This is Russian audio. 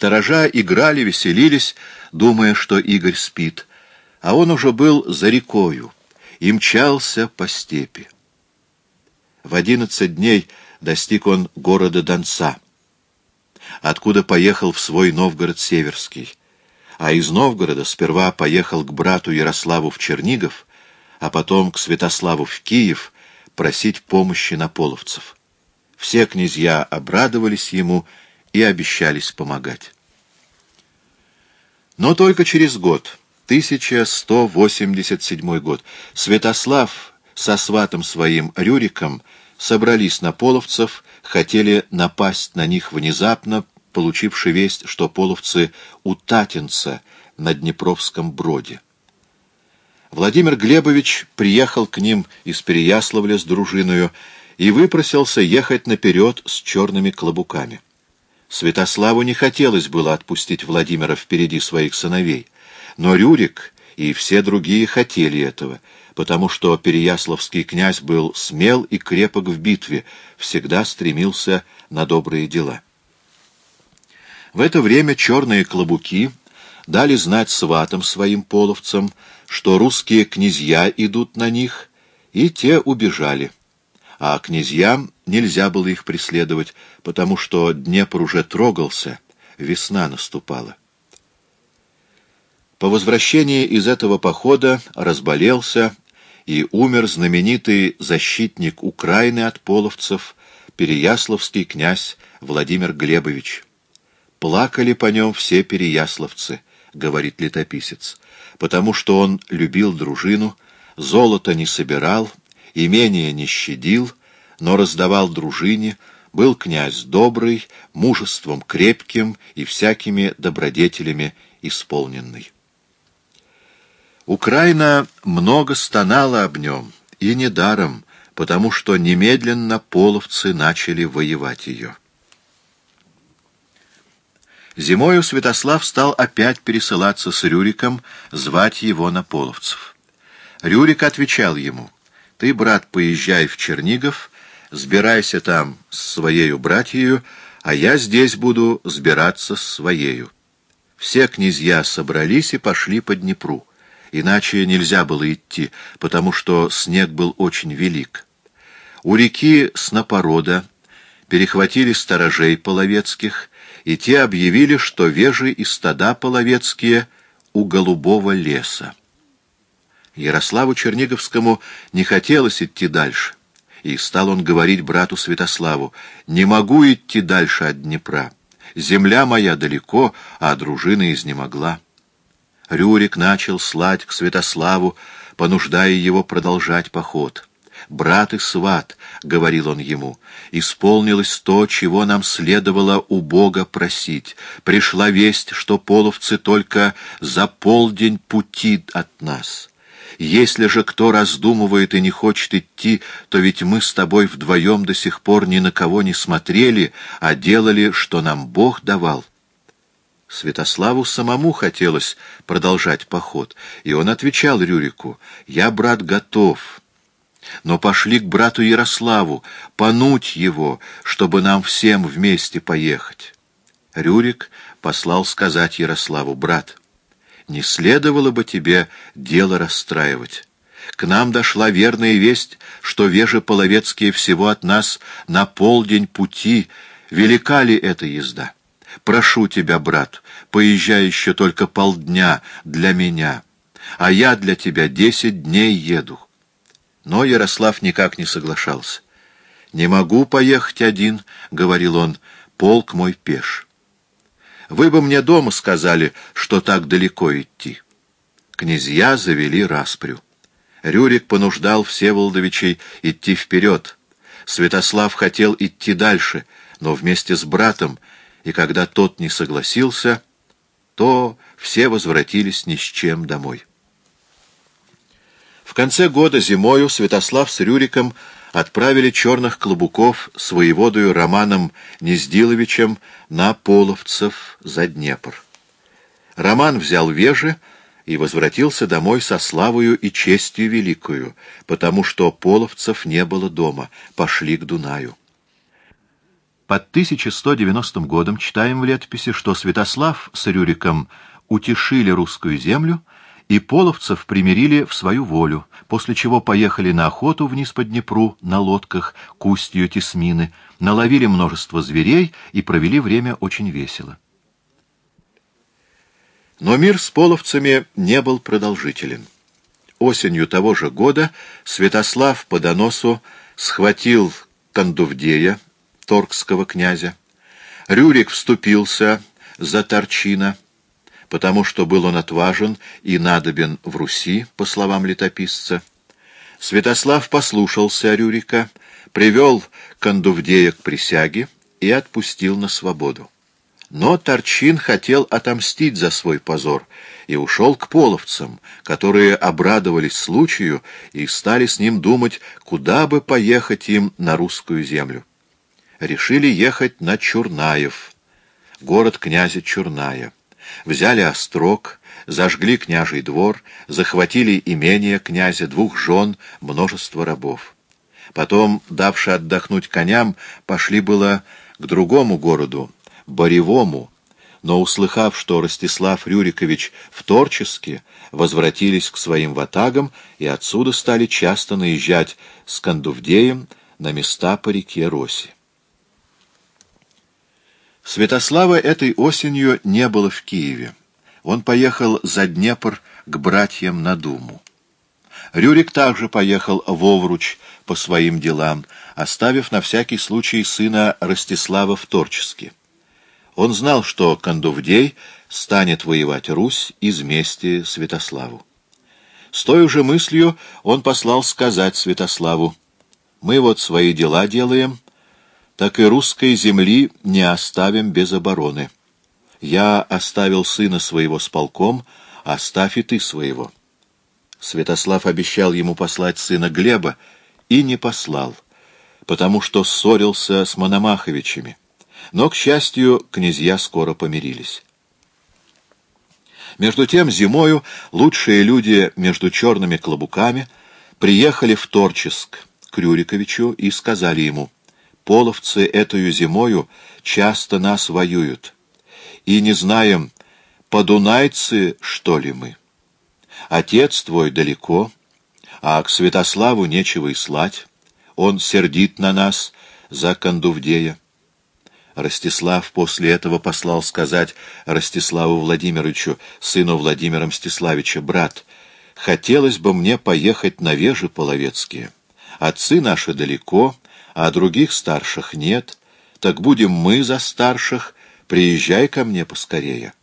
Сторожа играли, веселились, думая, что Игорь спит, а он уже был за рекою и мчался по степи. В одиннадцать дней достиг он города Донца, откуда поехал в свой Новгород Северский, а из Новгорода сперва поехал к брату Ярославу в Чернигов, а потом к Святославу в Киев просить помощи на половцев. Все князья обрадовались ему и обещались помогать. Но только через год, 1187 год, Святослав со сватом своим Рюриком собрались на половцев, хотели напасть на них внезапно, получивши весть, что половцы у Татинца на Днепровском броде. Владимир Глебович приехал к ним из Переяславля с дружиною и выпросился ехать наперед с черными клобуками. Святославу не хотелось было отпустить Владимира впереди своих сыновей, но Рюрик и все другие хотели этого, потому что Переяславский князь был смел и крепок в битве, всегда стремился на добрые дела. В это время черные клобуки дали знать сватам своим половцам, что русские князья идут на них, и те убежали. А князьям нельзя было их преследовать, потому что Днепр уже трогался, весна наступала. По возвращении из этого похода разболелся и умер знаменитый защитник Украины от половцев, переяславский князь Владимир Глебович. Плакали по нем все переяславцы, говорит летописец, потому что он любил дружину, золото не собирал, имение не щадил, но раздавал дружине, был князь добрый, мужеством крепким и всякими добродетелями исполненный. Украина много стонала об нем, и недаром, потому что немедленно половцы начали воевать ее. Зимою Святослав стал опять пересылаться с Рюриком, звать его на половцев. Рюрик отвечал ему, «Ты, брат, поезжай в Чернигов, сбирайся там с своею братьею, а я здесь буду сбираться с своею». Все князья собрались и пошли по Днепру. Иначе нельзя было идти, потому что снег был очень велик. У реки Снопорода перехватили сторожей половецких, и те объявили, что вежи и стада половецкие у голубого леса. Ярославу Черниговскому не хотелось идти дальше, и стал он говорить брату Святославу, «Не могу идти дальше от Днепра. Земля моя далеко, а дружина изнемогла». Рюрик начал слать к Святославу, понуждая его продолжать поход. «Брат и сват», — говорил он ему, — «исполнилось то, чего нам следовало у Бога просить. Пришла весть, что половцы только за полдень пути от нас». Если же кто раздумывает и не хочет идти, то ведь мы с тобой вдвоем до сих пор ни на кого не смотрели, а делали, что нам Бог давал. Святославу самому хотелось продолжать поход, и он отвечал Рюрику, «Я, брат, готов, но пошли к брату Ярославу, понуть его, чтобы нам всем вместе поехать». Рюрик послал сказать Ярославу, «Брат, не следовало бы тебе дело расстраивать». К нам дошла верная весть, что вежи половецкие всего от нас на полдень пути. Велика ли эта езда? Прошу тебя, брат, поезжай еще только полдня для меня, а я для тебя десять дней еду. Но Ярослав никак не соглашался. «Не могу поехать один», — говорил он, — «полк мой пеш». «Вы бы мне дома сказали, что так далеко идти». Князья завели распрю. Рюрик понуждал Всеволодовичей идти вперед. Святослав хотел идти дальше, но вместе с братом и когда тот не согласился, то все возвратились ни с чем домой. В конце года зимою Святослав с Рюриком отправили черных клобуков с воеводою Романом Нездиловичем на Половцев за Днепр. Роман взял вежи и возвратился домой со славою и честью великою, потому что половцев не было дома, пошли к Дунаю. Под 1190 годом читаем в летописи, что Святослав с Рюриком утешили русскую землю и половцев примирили в свою волю, после чего поехали на охоту вниз по Днепру на лодках к устью Тесмины, наловили множество зверей и провели время очень весело. Но мир с половцами не был продолжителен. Осенью того же года Святослав по доносу схватил Кандувдея, торгского князя. Рюрик вступился за Торчина, потому что был он отважен и надобен в Руси, по словам летописца. Святослав послушался Рюрика, привел Кандувдея к присяге и отпустил на свободу. Но Торчин хотел отомстить за свой позор и ушел к половцам, которые обрадовались случаю и стали с ним думать, куда бы поехать им на русскую землю. Решили ехать на Чурнаев, город князя Чурная взяли острог, зажгли княжий двор, захватили имение князя, двух жен, множество рабов. Потом, давши отдохнуть коням, пошли было к другому городу, Боревому, но, услыхав, что Ростислав Рюрикович в Торческе, возвратились к своим ватагам и отсюда стали часто наезжать с Кандувдеем на места по реке Роси. Святослава этой осенью не было в Киеве. Он поехал за Днепр к братьям на Думу. Рюрик также поехал в Овруч по своим делам, оставив на всякий случай сына Ростислава в Торческе. Он знал, что Кандувдей станет воевать Русь из мести Святославу. С той же мыслью он послал сказать Святославу, «Мы вот свои дела делаем, так и русской земли не оставим без обороны. Я оставил сына своего с полком, оставь и ты своего. Святослав обещал ему послать сына Глеба и не послал, потому что ссорился с Мономаховичами. Но, к счастью, князья скоро помирились. Между тем, зимою лучшие люди между черными клобуками приехали в Торческ к Рюриковичу и сказали ему — половцы эту зимою часто нас воюют, и не знаем, подунайцы, что ли мы. Отец твой далеко, а к Святославу нечего и слать, он сердит на нас за Кандувдея. Ростислав после этого послал сказать Ростиславу Владимировичу, сыну Владимира Мстиславича, брат, хотелось бы мне поехать на вежи половецкие. Отцы наши далеко, а других старших нет, так будем мы за старших, приезжай ко мне поскорее».